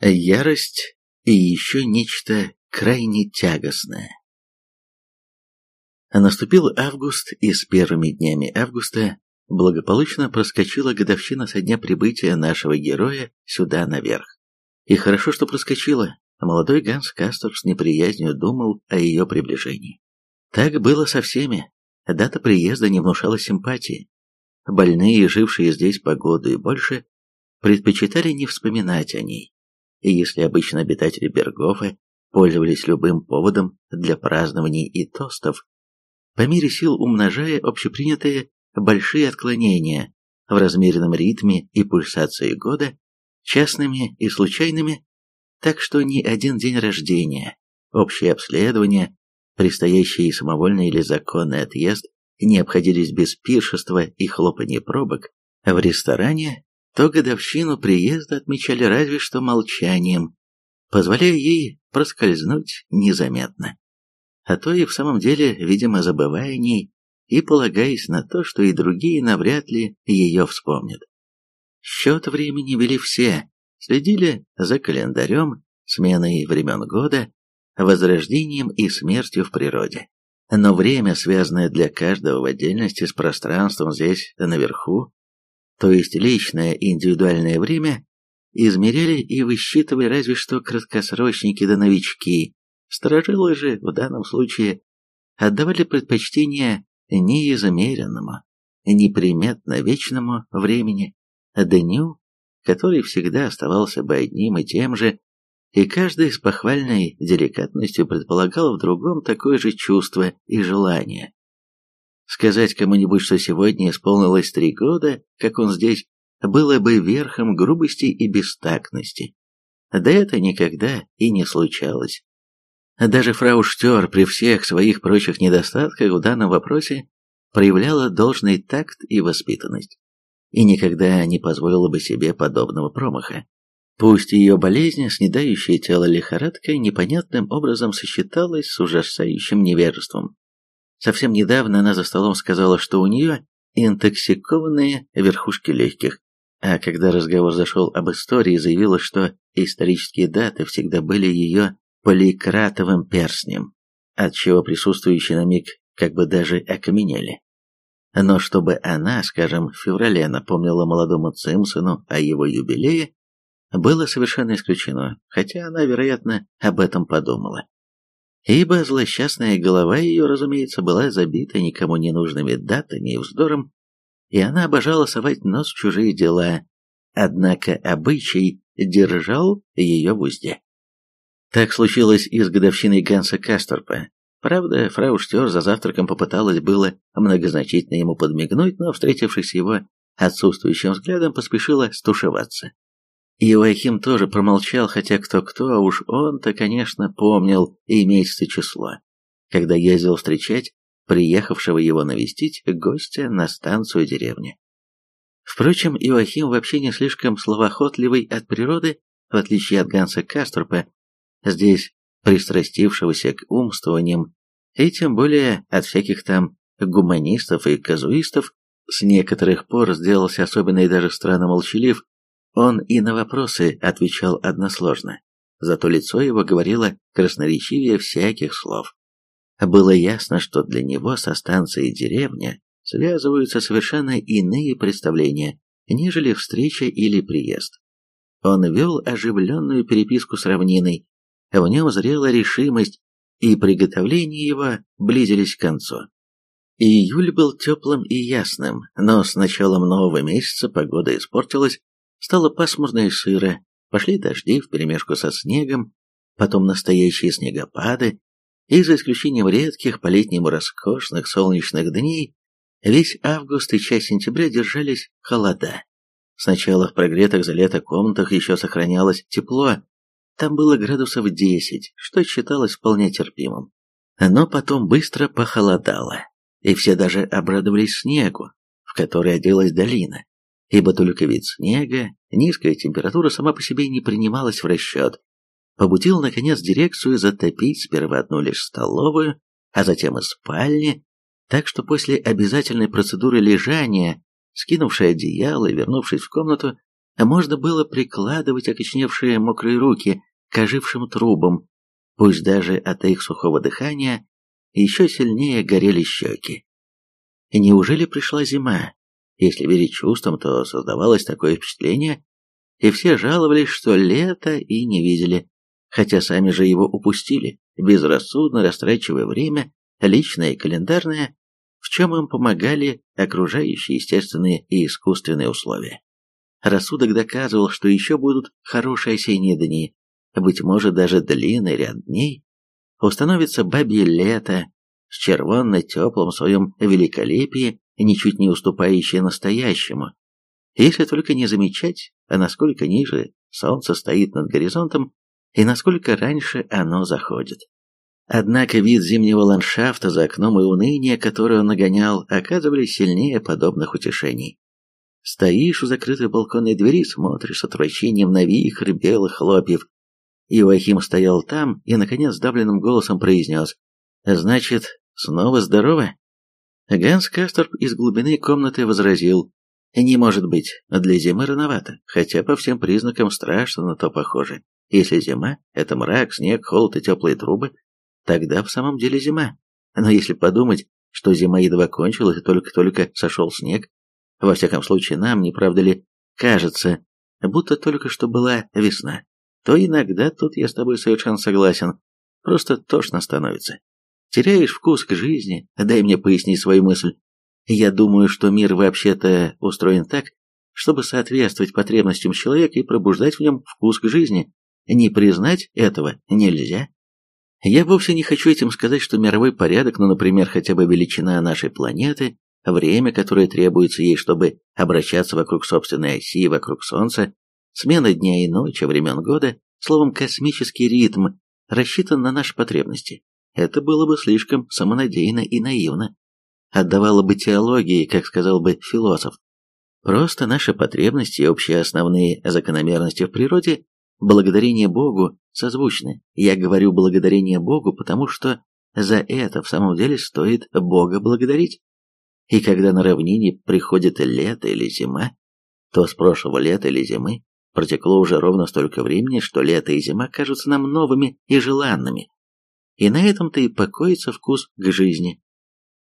ярость и еще нечто крайне тягостное. Наступил август, и с первыми днями августа благополучно проскочила годовщина со дня прибытия нашего героя сюда наверх. И хорошо, что проскочила. Молодой Ганс Кастер с неприязнью думал о ее приближении. Так было со всеми. Дата приезда не внушала симпатии. Больные, жившие здесь по году и больше, предпочитали не вспоминать о ней. И если обычно обитатели Бергофа пользовались любым поводом для празднований и тостов, по мере сил умножая общепринятые большие отклонения в размеренном ритме и пульсации года, частными и случайными, так что ни один день рождения, общее обследование, предстоящий самовольный или законный отъезд не обходились без пиршества и хлопанья пробок, в ресторане то годовщину приезда отмечали разве что молчанием, позволяя ей проскользнуть незаметно. А то и в самом деле, видимо, забывая о ней и полагаясь на то, что и другие навряд ли ее вспомнят. Счет времени вели все, следили за календарем, сменой времен года, возрождением и смертью в природе. Но время, связанное для каждого в отдельности с пространством здесь наверху, то есть личное индивидуальное время, измеряли и высчитывали разве что краткосрочники да новички. Сторожилы же в данном случае отдавали предпочтение неизмеренному, неприметно вечному времени, дню, который всегда оставался бы одним и тем же, и каждый с похвальной деликатностью предполагал в другом такое же чувство и желание. Сказать кому-нибудь, что сегодня исполнилось три года, как он здесь, было бы верхом грубости и бестактности. Да это никогда и не случалось. Даже фрау Штер при всех своих прочих недостатках в данном вопросе проявляла должный такт и воспитанность, и никогда не позволила бы себе подобного промаха. Пусть ее болезнь, снедающая тело лихорадкой, непонятным образом сочеталась с ужасающим невежеством. Совсем недавно она за столом сказала, что у нее интоксикованные верхушки легких, а когда разговор зашел об истории, заявила, что исторические даты всегда были ее поликратовым перстнем, отчего присутствующие на миг как бы даже окаменели. Но чтобы она, скажем, в феврале напомнила молодому Цимсону о его юбилее, было совершенно исключено, хотя она, вероятно, об этом подумала. Ибо злосчастная голова ее, разумеется, была забита никому не нужными датами и вздором, и она обожала совать нос в чужие дела, однако обычай держал ее в узде. Так случилось и с годовщиной Ганса Касторпа. Правда, фрау Штер за завтраком попыталась было многозначительно ему подмигнуть, но, встретившись его отсутствующим взглядом, поспешила стушеваться. Иоахим тоже промолчал, хотя кто-кто, а уж он-то, конечно, помнил и месяц и число, когда ездил встречать приехавшего его навестить гостя на станцию деревни. Впрочем, Иоахим вообще не слишком словоохотливый от природы, в отличие от Ганса Каструпа, здесь пристрастившегося к умствованиям, и тем более от всяких там гуманистов и казуистов, с некоторых пор сделался особенно и даже странно молчалив, он и на вопросы отвечал односложно, зато лицо его говорило красноречивее всяких слов. Было ясно, что для него со станцией деревня связываются совершенно иные представления, нежели встреча или приезд. Он вел оживленную переписку с равниной, в нем зрела решимость, и приготовления его близились к концу. Июль был теплым и ясным, но с началом нового месяца погода испортилась, Стало пасмурно и сыро, пошли дожди вперемешку со снегом, потом настоящие снегопады, и за исключением редких по-летнему роскошных солнечных дней, весь август и часть сентября держались холода. Сначала в прогретых за лето комнатах еще сохранялось тепло, там было градусов 10, что считалось вполне терпимым. Но потом быстро похолодало, и все даже обрадовались снегу, в который оделась долина ибо только вид снега, низкая температура сама по себе не принималась в расчет. Побудил, наконец, дирекцию затопить сперва одну лишь столовую, а затем и спальни, так что после обязательной процедуры лежания, скинувши одеяло и вернувшись в комнату, можно было прикладывать окочневшие мокрые руки к ожившим трубам, пусть даже от их сухого дыхания еще сильнее горели щеки. Неужели пришла зима? Если верить чувствам, то создавалось такое впечатление, и все жаловались, что лето и не видели, хотя сами же его упустили, безрассудно растрачивая время, личное и календарное, в чем им помогали окружающие естественные и искусственные условия. Рассудок доказывал, что еще будут хорошие осенние дни, быть может даже длинный ряд дней, установится бабье лето с червонно-теплым своем великолепии, ничуть не уступающее настоящему. Если только не замечать, а насколько ниже солнце стоит над горизонтом и насколько раньше оно заходит. Однако вид зимнего ландшафта за окном и уныние, которое он нагонял, оказывались сильнее подобных утешений. Стоишь у закрытой балконной двери, смотришь с отвращением на вихрь белых хлопьев. Иоахим стоял там и, наконец, сдавленным голосом произнес «Значит, снова здорово?» Ганс Касторп из глубины комнаты возразил «Не может быть, для зимы рановато, хотя по всем признакам страшно на то похоже. Если зима — это мрак, снег, холод и теплые трубы, тогда в самом деле зима. Но если подумать, что зима едва кончилась и только-только сошел снег, во всяком случае нам, не правда ли, кажется, будто только что была весна, то иногда тут я с тобой совершенно согласен, просто тошно становится. Теряешь вкус к жизни, дай мне пояснить свою мысль. Я думаю, что мир вообще-то устроен так, чтобы соответствовать потребностям человека и пробуждать в нем вкус к жизни. Не признать этого нельзя. Я вовсе не хочу этим сказать, что мировой порядок, ну, например, хотя бы величина нашей планеты, время, которое требуется ей, чтобы обращаться вокруг собственной оси вокруг Солнца, смена дня и ночи, времен года, словом, космический ритм, рассчитан на наши потребности. Это было бы слишком самонадеянно и наивно. Отдавало бы теологии, как сказал бы философ. Просто наши потребности и общие основные закономерности в природе благодарение Богу созвучны. Я говорю благодарение Богу, потому что за это в самом деле стоит Бога благодарить. И когда на равнине приходит лето или зима, то с прошлого лета или зимы протекло уже ровно столько времени, что лето и зима кажутся нам новыми и желанными. И на этом-то и покоится вкус к жизни.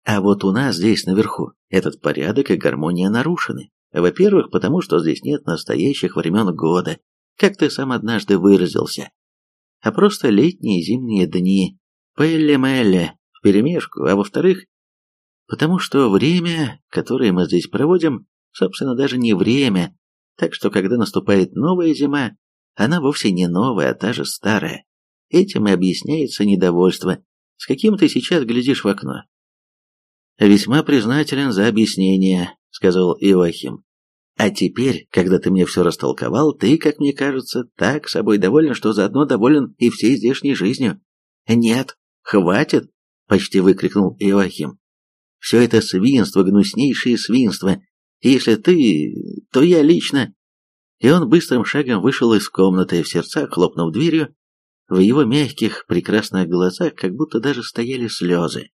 А вот у нас здесь наверху этот порядок и гармония нарушены. Во-первых, потому что здесь нет настоящих времен года, как ты сам однажды выразился, а просто летние и зимние дни, пелли-мелли, вперемешку, а во-вторых, потому что время, которое мы здесь проводим, собственно, даже не время, так что когда наступает новая зима, она вовсе не новая, а та же старая. Этим и объясняется недовольство, с каким ты сейчас глядишь в окно. «Весьма признателен за объяснение», — сказал Иоахим. А теперь, когда ты мне все растолковал, ты, как мне кажется, так собой доволен, что заодно доволен и всей здешней жизнью. Нет, хватит, почти выкрикнул Иоахим. Все это свинство, гнуснейшее свинство. Если ты, то я лично. И он быстрым шагом вышел из комнаты, в сердцах хлопнув дверью. В его мягких, прекрасных глазах как будто даже стояли слезы.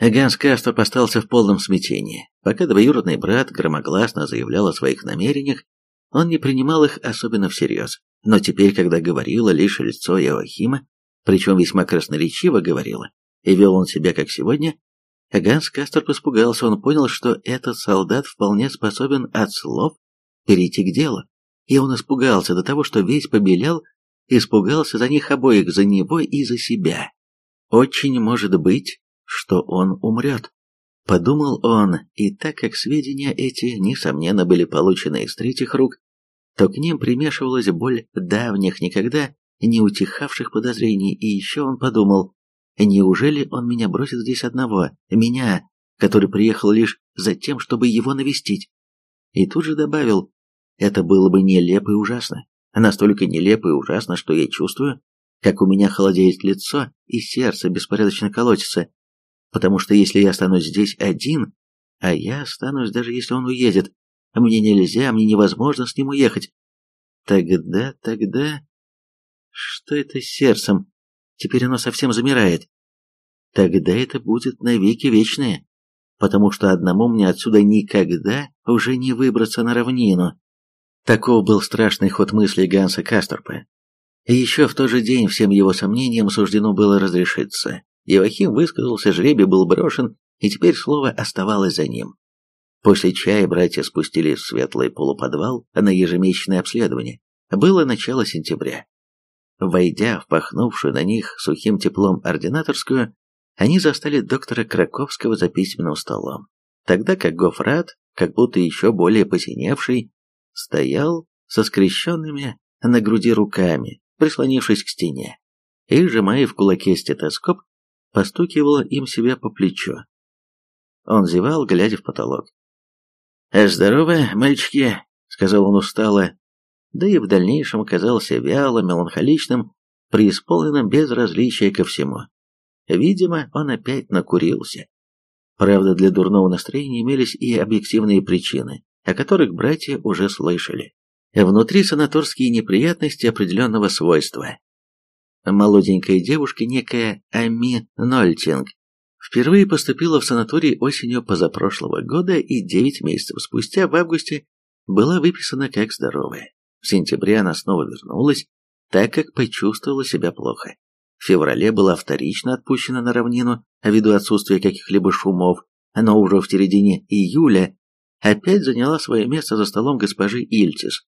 Ганс Кастоп остался в полном смятении. Пока двоюродный брат громогласно заявлял о своих намерениях, он не принимал их особенно всерьез. Но теперь, когда говорило лишь лицо Иоахима, причем весьма красноречиво говорило, и вел он себя как сегодня, Ганс Касторп испугался, он понял, что этот солдат вполне способен от слов перейти к делу. И он испугался до того, что весь побелел, испугался за них обоих, за него и за себя. Очень может быть, что он умрет. Подумал он, и так как сведения эти, несомненно, были получены из третьих рук, то к ним примешивалась боль давних, никогда не утихавших подозрений, и еще он подумал, неужели он меня бросит здесь одного, меня, который приехал лишь за тем, чтобы его навестить? И тут же добавил, это было бы нелепо и ужасно, настолько нелепо и ужасно, что я чувствую, как у меня холодеет лицо и сердце беспорядочно колотится, потому что если я останусь здесь один, а я останусь, даже если он уедет, мне нельзя, мне невозможно с ним уехать. Тогда, тогда... Что это с сердцем? Теперь оно совсем замирает. Тогда это будет навеки вечное, потому что одному мне отсюда никогда уже не выбраться на равнину. Таков был страшный ход мысли Ганса Касторпа. И еще в тот же день всем его сомнениям суждено было разрешиться. Евахим высказался, жребий был брошен, и теперь слово оставалось за ним. После чая братья спустились в светлый полуподвал на ежемесячное обследование. Было начало сентября. Войдя в пахнувшую на них сухим теплом ординаторскую, они застали доктора Краковского за письменным столом, тогда как Гофрат, как будто еще более посиневший, стоял со скрещенными на груди руками, прислонившись к стене, и, сжимая в кулаке стетоскоп, постукивал им себя по плечу. Он зевал, глядя в потолок. «Здорово, мальчики», — сказал он устало, да и в дальнейшем оказался вяло, меланхоличным, преисполненным безразличия ко всему. Видимо, он опять накурился. Правда, для дурного настроения имелись и объективные причины, о которых братья уже слышали. Внутри санаторские неприятности определенного свойства. Молоденькая девушка, некая Ами Нольтинг, впервые поступила в санаторий осенью позапрошлого года и девять месяцев спустя, в августе, была выписана как здоровая. В сентябре она снова вернулась, так как почувствовала себя плохо. В феврале была вторично отпущена на равнину, ввиду отсутствия каких-либо шумов, но уже в середине июля опять заняла свое место за столом госпожи Ильтис.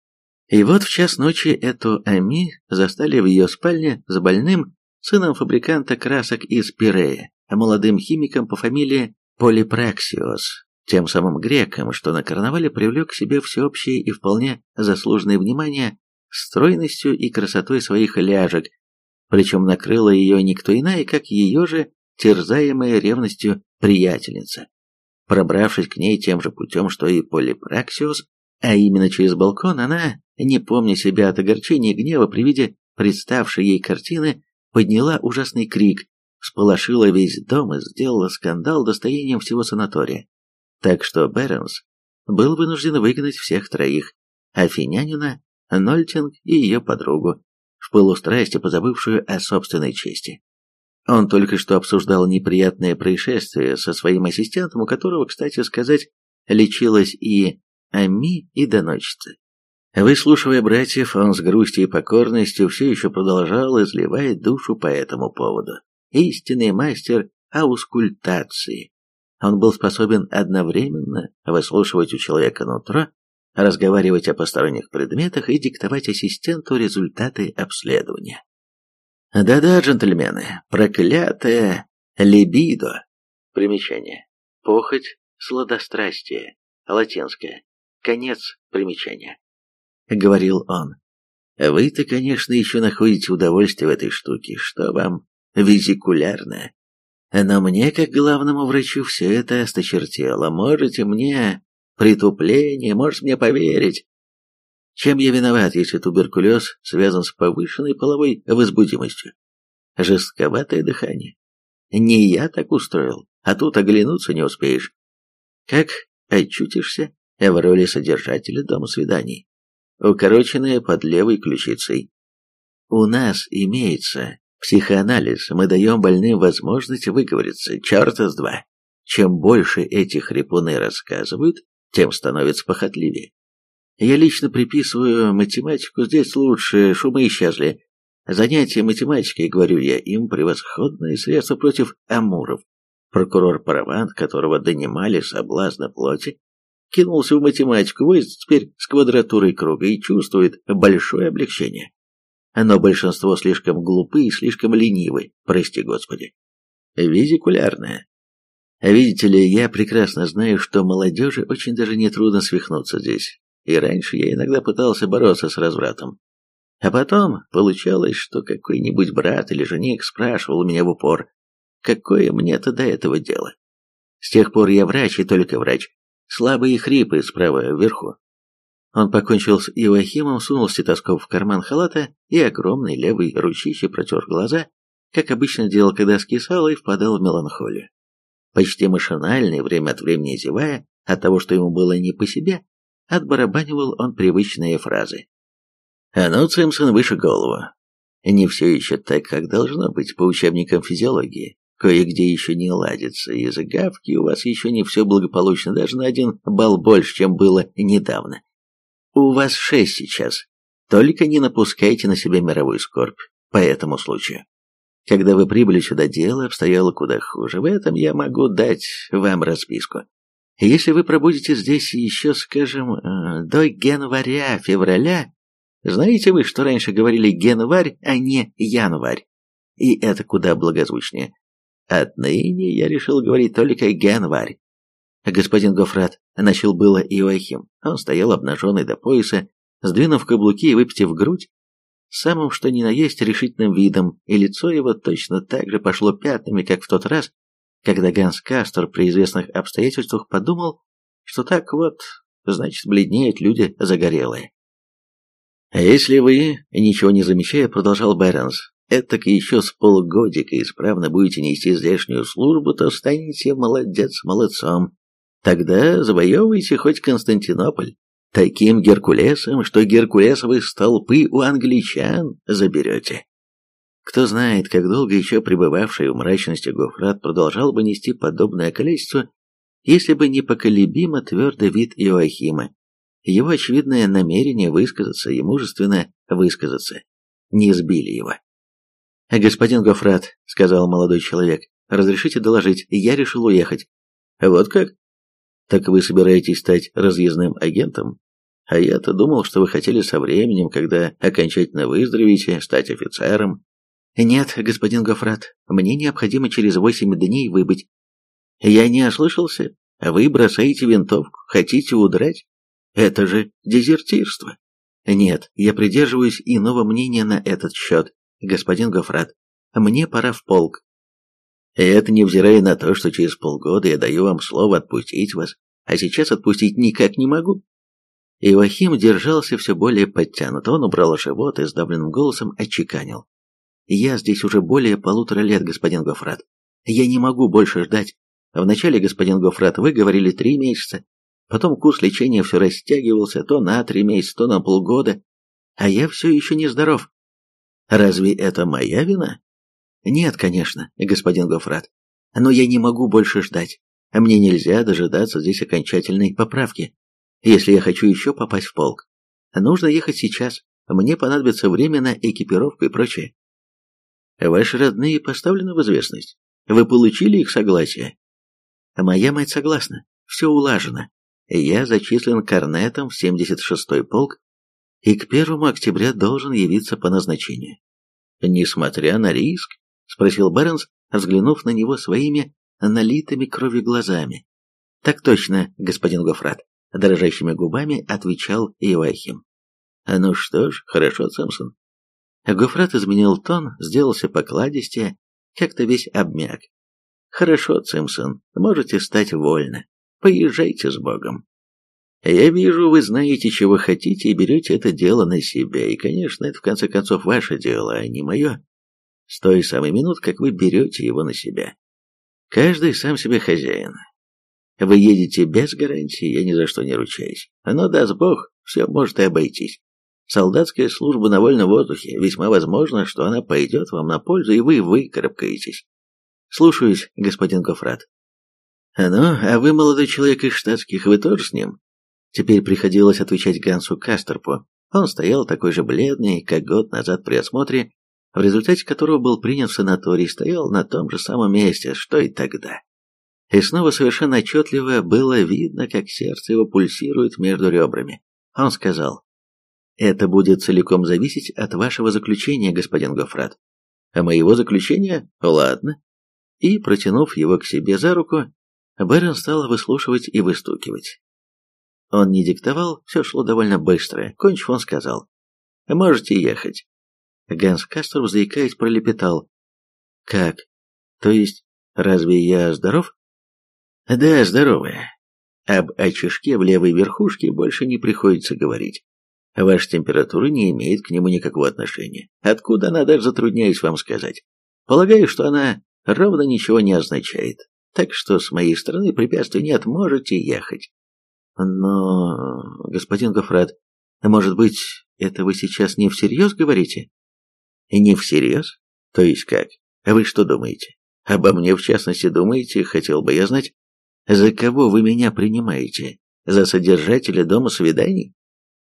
И вот в час ночи эту Ами застали в ее спальне с больным сыном фабриканта красок из Пирея, молодым химиком по фамилии Полипраксиос, тем самым греком, что на карнавале привлек к себе всеобщее и вполне заслуженное внимание стройностью и красотой своих ляжек, причем накрыла ее никто иная, как ее же терзаемая ревностью приятельница. Пробравшись к ней тем же путем, что и Полипраксиос, а именно через балкон, она, не помня себя от огорчения и гнева при виде представшей ей картины, подняла ужасный крик, всполошила весь дом и сделала скандал достоянием всего санатория. Так что Бернс был вынужден выгнать всех троих, Афинянина, Нольтинг и ее подругу, в пылу страсти позабывшую о собственной чести. Он только что обсуждал неприятное происшествие со своим ассистентом, у которого, кстати сказать, лечилась и Ами, и доносчица. Выслушивая братьев, он с грустью и покорностью все еще продолжал изливать душу по этому поводу. Истинный мастер аускультации. Он был способен одновременно выслушивать у человека нутро, разговаривать о посторонних предметах и диктовать ассистенту результаты обследования. Да-да, джентльмены, проклятая либидо. Примечание. Похоть, сладострастие. Латинское. Конец примечания. Говорил он. Вы-то, конечно, еще находите удовольствие в этой штуке, что вам визикулярно. Но мне, как главному врачу, все это осточертело. Можете мне притупление, можете мне поверить. Чем я виноват, если туберкулез связан с повышенной половой возбудимостью? Жестковатое дыхание. Не я так устроил, а тут оглянуться не успеешь. Как очутишься в роли содержателя дома свиданий, укороченная под левой ключицей. У нас имеется психоанализ, мы даем больным возможность выговориться, черта с два. Чем больше эти хрипуны рассказывают, тем становится похотливее. Я лично приписываю математику здесь лучше, шумы исчезли. Занятие математикой, говорю я, им превосходное средство против амуров. Прокурор Паравант, которого донимали соблазна плоти, кинулся в математику, возится теперь с квадратурой круга и чувствует большое облегчение. Но большинство слишком глупы и слишком ленивы, прости господи. Визикулярное. Видите ли, я прекрасно знаю, что молодежи очень даже нетрудно свихнуться здесь, и раньше я иногда пытался бороться с развратом. А потом получалось, что какой-нибудь брат или жених спрашивал меня в упор, какое мне-то до этого дело. С тех пор я врач и только врач. Слабые хрипы справа вверху. Он покончил с Иоахимом, сунул стетоскоп в карман халата и огромной левой ручищей протер глаза, как обычно делал, когда скисал и впадал в меланхолию. Почти машинально и время от времени зевая, от того, что ему было не по себе, отбарабанивал он привычные фразы. «А ну, Цимсон, выше голову. Не все еще так, как должно быть по учебникам физиологии. Кое-где еще не ладится, из гавки у вас еще не все благополучно, даже на один балл больше, чем было недавно. У вас шесть сейчас. Только не напускайте на себя мировую скорбь по этому случаю. Когда вы прибыли сюда, дело обстояло куда хуже. В этом я могу дать вам расписку. Если вы пробудете здесь еще, скажем, э, до января-февраля, знаете вы, что раньше говорили январь, а не январь? И это куда благозвучнее. Отныне я решил говорить только январь. Господин Гофрат, начал было Иоахим. Он стоял обнаженный до пояса, сдвинув каблуки и выпитив грудь, самым что ни на есть решительным видом, и лицо его точно так же пошло пятнами, как в тот раз, когда Ганс Кастор при известных обстоятельствах подумал, что так вот, значит, бледнеют люди загорелые. «А если вы, ничего не замечая, продолжал Бернс, этак еще с полгодика исправно будете нести здешнюю службу, то станете молодец молодцом. Тогда завоевывайте хоть Константинополь, таким Геркулесом, что Геркулесовые столпы у англичан заберете. Кто знает, как долго еще пребывавший в мрачности Гофрат продолжал бы нести подобное количество, если бы не поколебимо твердый вид Иоахима, его очевидное намерение высказаться и мужественно высказаться, не сбили его. «Господин Гофрат», — сказал молодой человек, — «разрешите доложить, я решил уехать». «Вот как?» «Так вы собираетесь стать разъездным агентом?» А я-то думал, что вы хотели со временем, когда окончательно выздоровеете, стать офицером. Нет, господин Гофрат, мне необходимо через восемь дней выбыть. Я не ослышался? Вы бросаете винтовку, хотите удрать? Это же дезертирство. Нет, я придерживаюсь иного мнения на этот счет, господин Гофрат. Мне пора в полк. Это невзирая на то, что через полгода я даю вам слово отпустить вас, а сейчас отпустить никак не могу. Ивахим держался все более подтянут. Он убрал живот и сдавленным голосом отчеканил. «Я здесь уже более полутора лет, господин Гофрат. Я не могу больше ждать. Вначале, господин Гофрат, вы говорили три месяца. Потом курс лечения все растягивался то на три месяца, то на полгода. А я все еще не здоров. Разве это моя вина? Нет, конечно, господин Гофрат. Но я не могу больше ждать. Мне нельзя дожидаться здесь окончательной поправки если я хочу еще попасть в полк. Нужно ехать сейчас. Мне понадобится время на экипировку и прочее. Ваши родные поставлены в известность. Вы получили их согласие? Моя мать согласна. Все улажено. Я зачислен корнетом в 76-й полк и к 1 октября должен явиться по назначению. Несмотря на риск, спросил Бернс, взглянув на него своими налитыми кровью глазами. Так точно, господин Гофрат дрожащими губами отвечал Ивахим. «Ну что ж, хорошо, Сэмсон». Гофрат изменил тон, сделался покладистее, как-то весь обмяк. «Хорошо, Цимсон, можете стать вольно. Поезжайте с Богом. Я вижу, вы знаете, чего хотите, и берете это дело на себя, и, конечно, это в конце концов ваше дело, а не мое. С той самой минут, как вы берете его на себя. Каждый сам себе хозяин, вы едете без гарантии, я ни за что не ручаюсь. Но, даст Бог, все может и обойтись. Солдатская служба на вольном воздухе, весьма возможно, что она пойдет вам на пользу, и вы выкарабкаетесь. Слушаюсь, господин Гофрат. Ну, а вы, молодой человек из штатских, вы тоже с ним? Теперь приходилось отвечать Гансу Кастерпу. Он стоял такой же бледный, как год назад при осмотре, в результате которого был принят в санаторий, стоял на том же самом месте, что и тогда и снова совершенно отчетливо было видно, как сердце его пульсирует между ребрами. Он сказал, «Это будет целиком зависеть от вашего заключения, господин Гофрат». «А моего заключения? Ладно». И, протянув его к себе за руку, Бэрон стал выслушивать и выстукивать. Он не диктовал, все шло довольно быстро. Кончив, он сказал, «Можете ехать». Ганс Кастер, заикаясь, пролепетал. «Как? То есть, разве я здоров?» Да, здоровая. Об очишке в левой верхушке больше не приходится говорить. Ваша температура не имеет к нему никакого отношения. Откуда она, даже затрудняюсь вам сказать. Полагаю, что она ровно ничего не означает. Так что с моей стороны препятствий нет, можете ехать. Но, господин Гофрат, может быть, это вы сейчас не всерьез говорите? Не всерьез? То есть как? А вы что думаете? Обо мне, в частности, думаете, хотел бы я знать? За кого вы меня принимаете? За содержателя дома свиданий?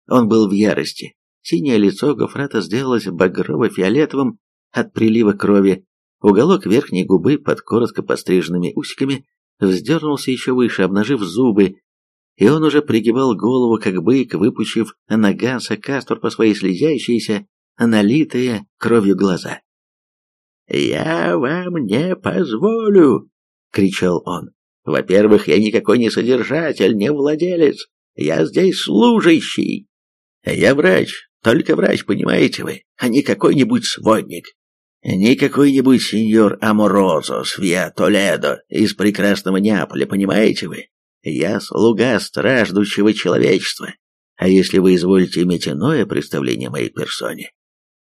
Он был в ярости. Синее лицо Гофрата сделалось багрово-фиолетовым от прилива крови. Уголок верхней губы под коротко постриженными усиками вздернулся еще выше, обнажив зубы, и он уже пригибал голову, как бык, выпучив на Ганса Кастор по своей слезящиеся, налитые кровью глаза. «Я вам не позволю!» — кричал он. «Во-первых, я никакой не содержатель, не владелец. Я здесь служащий. Я врач, только врач, понимаете вы, а не какой-нибудь сводник. Не какой-нибудь сеньор Аморозо с Толедо из прекрасного Неаполя, понимаете вы? Я слуга страждущего человечества. А если вы изволите иметь иное представление о моей персоне,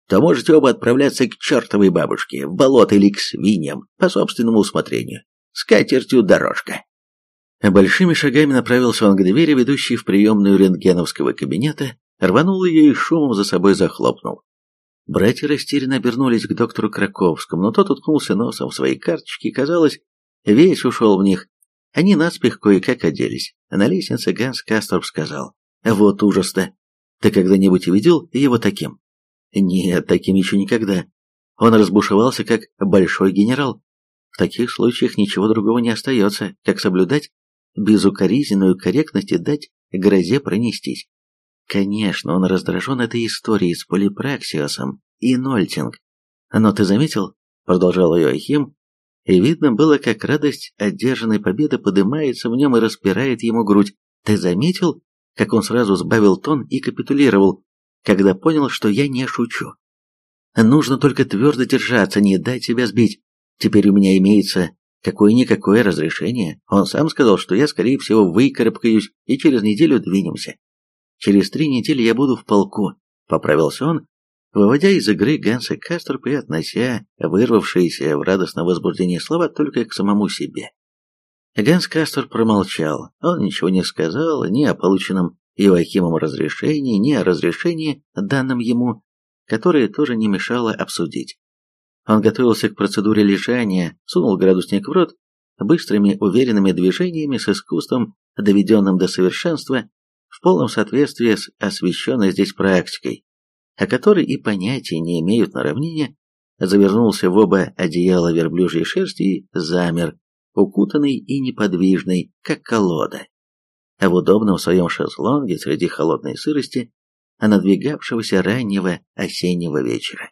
то можете оба отправляться к чертовой бабушке, в болото или к свиньям, по собственному усмотрению. С катертью дорожка. Большими шагами направился он к двери, ведущей в приемную рентгеновского кабинета, рванул ее и шумом за собой захлопнул. Братья растерянно обернулись к доктору Краковскому, но тот уткнулся носом в свои карточки и, казалось, весь ушел в них. Они наспех кое-как оделись. На лестнице Ганс Касторб сказал, «Вот ужас-то! Ты когда-нибудь видел его таким?» Нет, таким еще никогда. Он разбушевался, как большой генерал. В таких случаях ничего другого не остается, как соблюдать безукоризненную корректность и дать грозе пронестись. Конечно, он раздражен этой историей с полипраксиосом и Нольтинг. Но ты заметил, продолжал Йоахим, и видно было, как радость одержанной победы поднимается в нем и распирает ему грудь. Ты заметил, как он сразу сбавил тон и капитулировал, когда понял, что я не шучу. Нужно только твердо держаться, не дать себя сбить. Теперь у меня имеется какое-никакое разрешение. Он сам сказал, что я, скорее всего, выкарабкаюсь и через неделю двинемся. Через три недели я буду в полку, поправился он, выводя из игры Ганса Кастерпа и относя вырвавшиеся в радостном возбуждении слова только к самому себе. Ганс Кастер промолчал, он ничего не сказал ни о полученном Иоахимом разрешении, ни о разрешении, данном ему, которое тоже не мешало обсудить. Он готовился к процедуре лежания, сунул градусник в рот, быстрыми уверенными движениями с искусством, доведенным до совершенства, в полном соответствии с освещенной здесь практикой, о которой и понятия не имеют на равнине, завернулся в оба одеяла верблюжьей шерсти и замер, укутанный и неподвижный, как колода а в удобном своем шезлонге среди холодной сырости, а надвигавшегося раннего осеннего вечера.